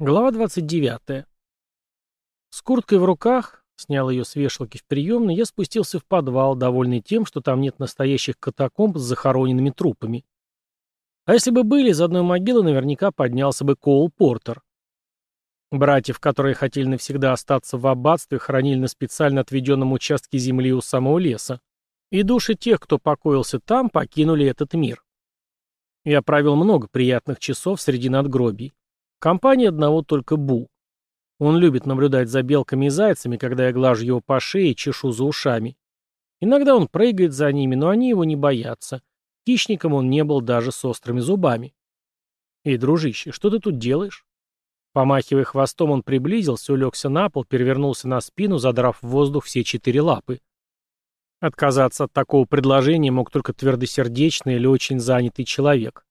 Глава 29. С курткой в руках, снял ее с вешалки в приемной, я спустился в подвал, довольный тем, что там нет настоящих катакомб с захороненными трупами. А если бы были, из одной могилы наверняка поднялся бы Коул Портер. Братьев, которые хотели навсегда остаться в аббатстве, хранили на специально отведенном участке земли у самого леса. И души тех, кто покоился там, покинули этот мир. Я провел много приятных часов среди надгробий компании одного только Бу. Он любит наблюдать за белками и зайцами, когда я глажу его по шее и чешу за ушами. Иногда он прыгает за ними, но они его не боятся. Хищником он не был даже с острыми зубами. «Эй, дружище, что ты тут делаешь?» Помахивая хвостом, он приблизился, улегся на пол, перевернулся на спину, задрав в воздух все четыре лапы. Отказаться от такого предложения мог только твердосердечный или очень занятый человек.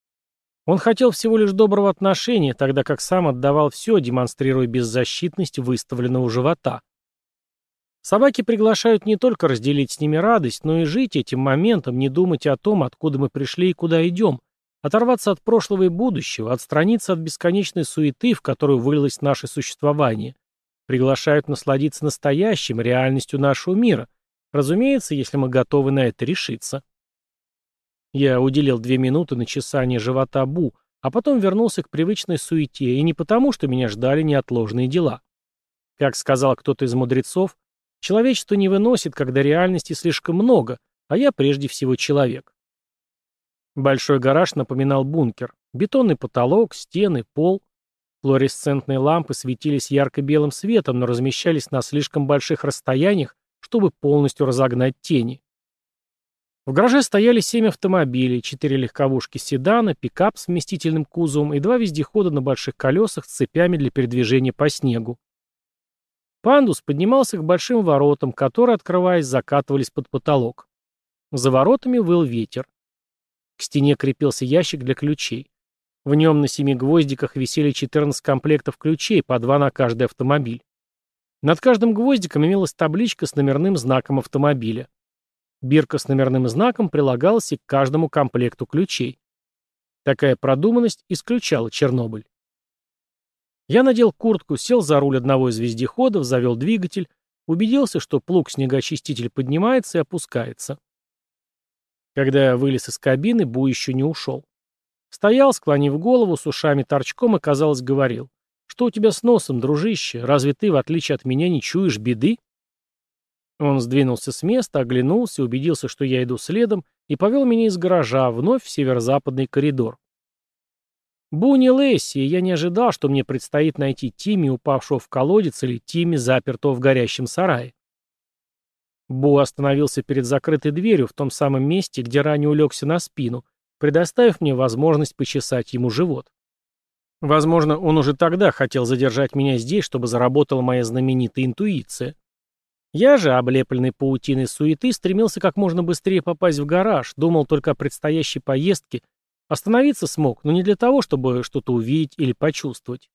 Он хотел всего лишь доброго отношения, тогда как сам отдавал все, демонстрируя беззащитность выставленного живота. Собаки приглашают не только разделить с ними радость, но и жить этим моментом, не думать о том, откуда мы пришли и куда идем, оторваться от прошлого и будущего, отстраниться от бесконечной суеты, в которую вылилось наше существование. Приглашают насладиться настоящим, реальностью нашего мира. Разумеется, если мы готовы на это решиться. Я уделил две минуты на чесание живота Бу, а потом вернулся к привычной суете, и не потому, что меня ждали неотложные дела. Как сказал кто-то из мудрецов, человечество не выносит, когда реальности слишком много, а я прежде всего человек. Большой гараж напоминал бункер. Бетонный потолок, стены, пол. Флуоресцентные лампы светились ярко-белым светом, но размещались на слишком больших расстояниях, чтобы полностью разогнать тени. В гараже стояли семь автомобилей, четыре легковушки седана, пикап с вместительным кузовом и два вездехода на больших колесах с цепями для передвижения по снегу. Пандус поднимался к большим воротам, которые, открываясь, закатывались под потолок. За воротами выл ветер. К стене крепился ящик для ключей. В нем на семи гвоздиках висели 14 комплектов ключей, по два на каждый автомобиль. Над каждым гвоздиком имелась табличка с номерным знаком автомобиля. Бирка с номерным знаком прилагалась и к каждому комплекту ключей. Такая продуманность исключала Чернобыль. Я надел куртку, сел за руль одного из вездеходов, завел двигатель, убедился, что плуг-снегоочиститель поднимается и опускается. Когда я вылез из кабины, Бу еще не ушел. Стоял, склонив голову, с ушами торчком и, казалось, говорил. «Что у тебя с носом, дружище? Разве ты, в отличие от меня, не чуешь беды?» Он сдвинулся с места, оглянулся, убедился, что я иду следом, и повел меня из гаража вновь в северо-западный коридор. Буни Лесси, я не ожидал, что мне предстоит найти Тимми, упавшего в колодец, или Тимми, запертого в горящем сарае. Бу остановился перед закрытой дверью в том самом месте, где ранее улегся на спину, предоставив мне возможность почесать ему живот. Возможно, он уже тогда хотел задержать меня здесь, чтобы заработала моя знаменитая интуиция. Я же, облепленный паутиной суеты, стремился как можно быстрее попасть в гараж, думал только о предстоящей поездке. Остановиться смог, но не для того, чтобы что-то увидеть или почувствовать.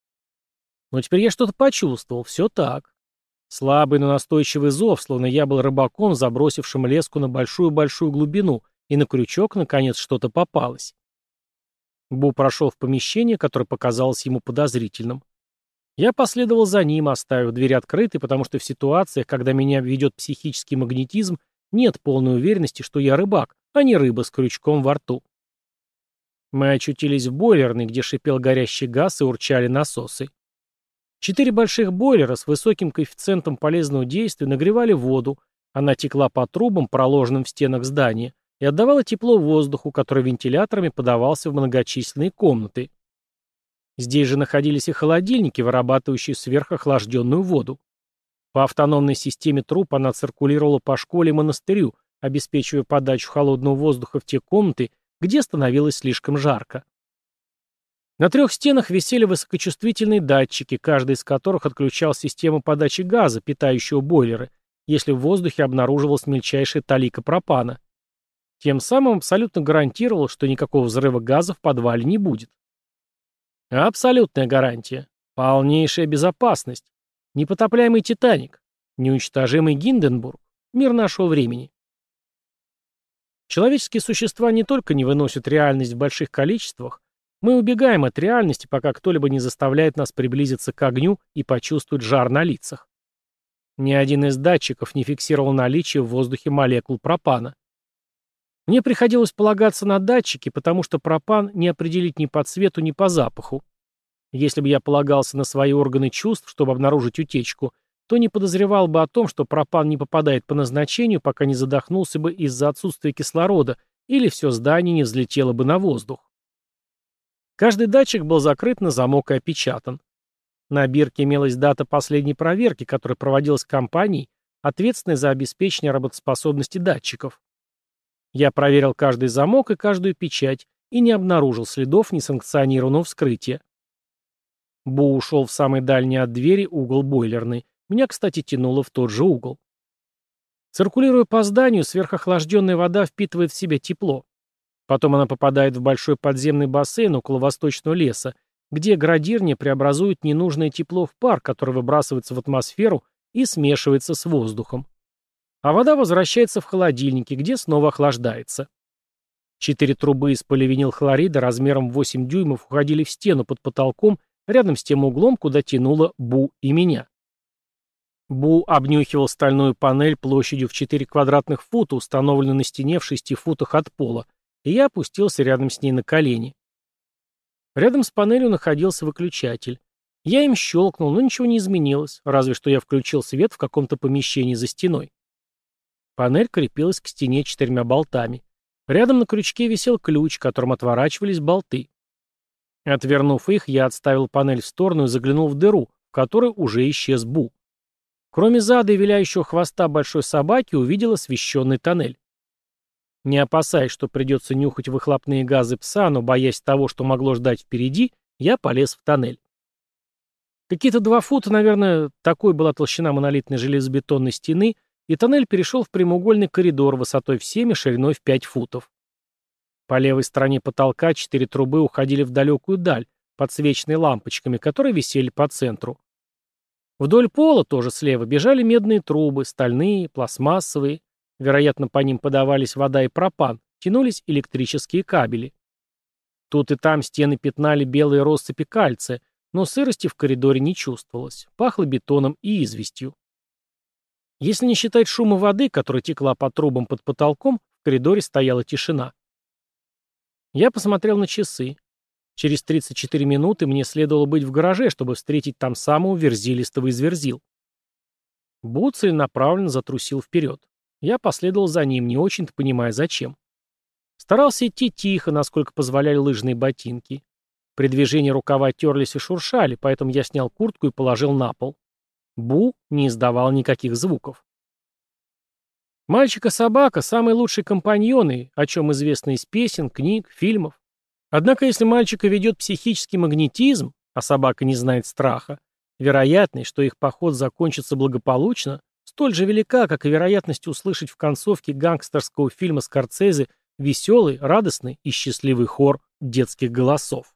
Но теперь я что-то почувствовал, все так. Слабый, но настойчивый зов, словно я был рыбаком, забросившим леску на большую-большую глубину, и на крючок, наконец, что-то попалось. Бу прошел в помещение, которое показалось ему подозрительным. Я последовал за ним, оставив дверь открытой, потому что в ситуациях, когда меня ведет психический магнетизм, нет полной уверенности, что я рыбак, а не рыба с крючком во рту. Мы очутились в бойлерной, где шипел горящий газ и урчали насосы. Четыре больших бойлера с высоким коэффициентом полезного действия нагревали воду, она текла по трубам, проложенным в стенах здания, и отдавала тепло воздуху, который вентиляторами подавался в многочисленные комнаты. Здесь же находились и холодильники, вырабатывающие сверхохлажденную воду. По автономной системе труб она циркулировала по школе и монастырю, обеспечивая подачу холодного воздуха в те комнаты, где становилось слишком жарко. На трех стенах висели высокочувствительные датчики, каждый из которых отключал систему подачи газа, питающего бойлеры, если в воздухе обнаруживалась мельчайшая талика пропана. Тем самым абсолютно гарантировал, что никакого взрыва газа в подвале не будет. Абсолютная гарантия. Полнейшая безопасность. Непотопляемый Титаник. Неуничтожимый Гинденбург. Мир нашего времени. Человеческие существа не только не выносят реальность в больших количествах, Мы убегаем от реальности, пока кто-либо не заставляет нас приблизиться к огню и почувствовать жар на лицах. Ни один из датчиков не фиксировал наличие в воздухе молекул пропана. Мне приходилось полагаться на датчики, потому что пропан не определить ни по цвету, ни по запаху. Если бы я полагался на свои органы чувств, чтобы обнаружить утечку, то не подозревал бы о том, что пропан не попадает по назначению, пока не задохнулся бы из-за отсутствия кислорода или все здание не взлетело бы на воздух. Каждый датчик был закрыт на замок и опечатан. На бирке имелась дата последней проверки, которая проводилась компанией, ответственной за обеспечение работоспособности датчиков. Я проверил каждый замок и каждую печать и не обнаружил следов несанкционированного вскрытия. Бу ушел в самый дальний от двери угол бойлерной. Меня, кстати, тянуло в тот же угол. Циркулируя по зданию, сверхохлажденная вода впитывает в себя тепло. Потом она попадает в большой подземный бассейн около восточного леса, где градирни преобразуют ненужное тепло в пар, который выбрасывается в атмосферу и смешивается с воздухом. А вода возвращается в холодильники, где снова охлаждается. Четыре трубы из поливинилхлорида размером в 8 дюймов уходили в стену под потолком, рядом с тем углом, куда тянуло Бу и меня. Бу обнюхивал стальную панель площадью в 4 квадратных фута, установленную на стене в 6 футах от пола, и я опустился рядом с ней на колени. Рядом с панелью находился выключатель. Я им щелкнул, но ничего не изменилось, разве что я включил свет в каком-то помещении за стеной. Панель крепилась к стене четырьмя болтами. Рядом на крючке висел ключ, которым отворачивались болты. Отвернув их, я отставил панель в сторону и заглянул в дыру, в которой уже исчез Бу. Кроме зада и виляющего хвоста большой собаки, увидел освещенный тоннель. Не опасаясь, что придется нюхать выхлопные газы пса, но боясь того, что могло ждать впереди, я полез в тоннель. Какие-то два фута, наверное, такой была толщина монолитной железобетонной стены, и тоннель перешел в прямоугольный коридор высотой в 7 и шириной в 5 футов. По левой стороне потолка четыре трубы уходили в далекую даль, подсвеченные лампочками, которые висели по центру. Вдоль пола, тоже слева, бежали медные трубы, стальные, пластмассовые, Вероятно, по ним подавались вода и пропан, тянулись электрические кабели. Тут и там стены пятнали белые россыпи кальция, но сырости в коридоре не чувствовалось, пахло бетоном и известью. Если не считать шума воды, которая текла по трубам под потолком, в коридоре стояла тишина. Я посмотрел на часы. Через 34 минуты мне следовало быть в гараже, чтобы встретить там самого верзилистого из верзил. Буцель направленно затрусил вперед. Я последовал за ним, не очень-то понимая, зачем. Старался идти тихо, насколько позволяли лыжные ботинки. При движении рукава терлись и шуршали, поэтому я снял куртку и положил на пол. Бу не издавал никаких звуков. Мальчик и собака – самые лучшие компаньоны, о чем известно из песен, книг, фильмов. Однако, если мальчика ведет психический магнетизм, а собака не знает страха, вероятность, что их поход закончится благополучно, столь же велика, как и вероятность услышать в концовке гангстерского фильма Скорцезе веселый, радостный и счастливый хор детских голосов.